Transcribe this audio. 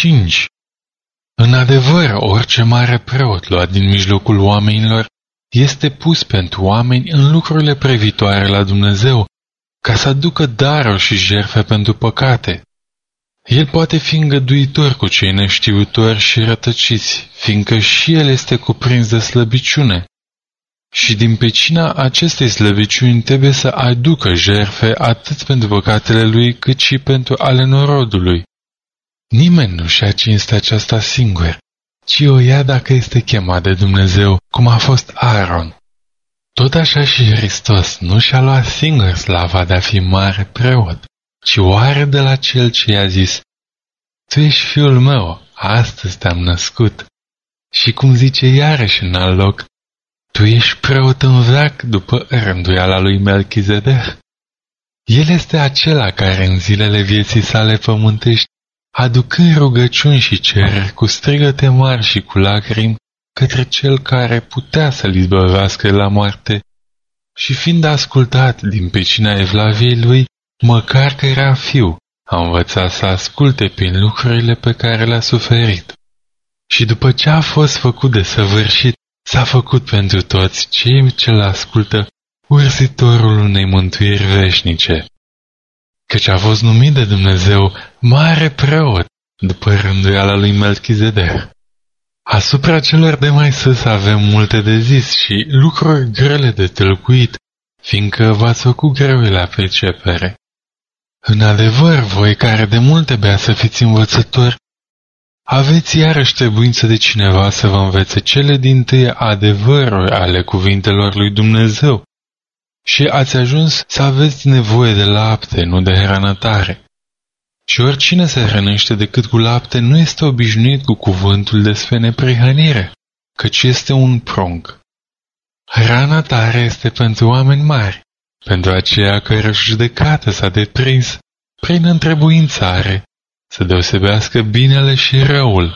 5. În adevăr, orice mare preot luat din mijlocul oamenilor este pus pentru oameni în lucrurile previtoare la Dumnezeu, ca să aducă daruri și jerfe pentru păcate. El poate fi îngăduitor cu cei neștiutori și rătăciți, fiindcă și el este cuprins de slăbiciune. Și din pecina acestei slăbiciuni trebuie să aducă jerfe atât pentru păcatele lui, cât și pentru ale norodului. Nimeni nu și-a cinstit aceasta singur, ci o ia dacă este chemat de Dumnezeu, cum a fost Aaron. Tot așa și Hristos nu și-a luat singur slava de a fi mare preot, ci o are de la cel ce i-a zis, Tu ești fiul meu, astăzi te-am născut. Și cum zice iarăși în alt loc, Tu ești preot în veac după rânduiala lui Melchizedek. El este acela care în zilele vieții sale pământești aducând rugăciuni și cereri cu strigăte mari și cu lacrimi către cel care putea să-l izbăvească la moarte, și fiind ascultat din pecina evlaviei lui, măcar că era fiu, a învățat să asculte prin lucrurile pe care le-a suferit. Și după ce a fost făcut de săvârșit, s-a făcut pentru toți cei ce l ascultă urzitorul unei mântuiri veșnice căci a fost numit de Dumnezeu mare preot după rânduiala lui Melchizedek. Asupra celor de mai sus avem multe de zis și lucruri grele de tălcuit, fiindcă v-ați făcut greu la pricepere. În adevăr, voi care de multe bea să fiți învățători, aveți iarăși trebuință de cineva să vă învețe cele din tâi adevăruri ale cuvintelor lui Dumnezeu, și ați ajuns să aveți nevoie de lapte, nu de hrană tare. Și oricine se hrănește decât cu lapte nu este obișnuit cu cuvântul despre neprihănire, căci este un prunc. Hrana tare este pentru oameni mari, pentru aceia care judecată s-a deprins prin întrebuințare, să deosebească binele și răul,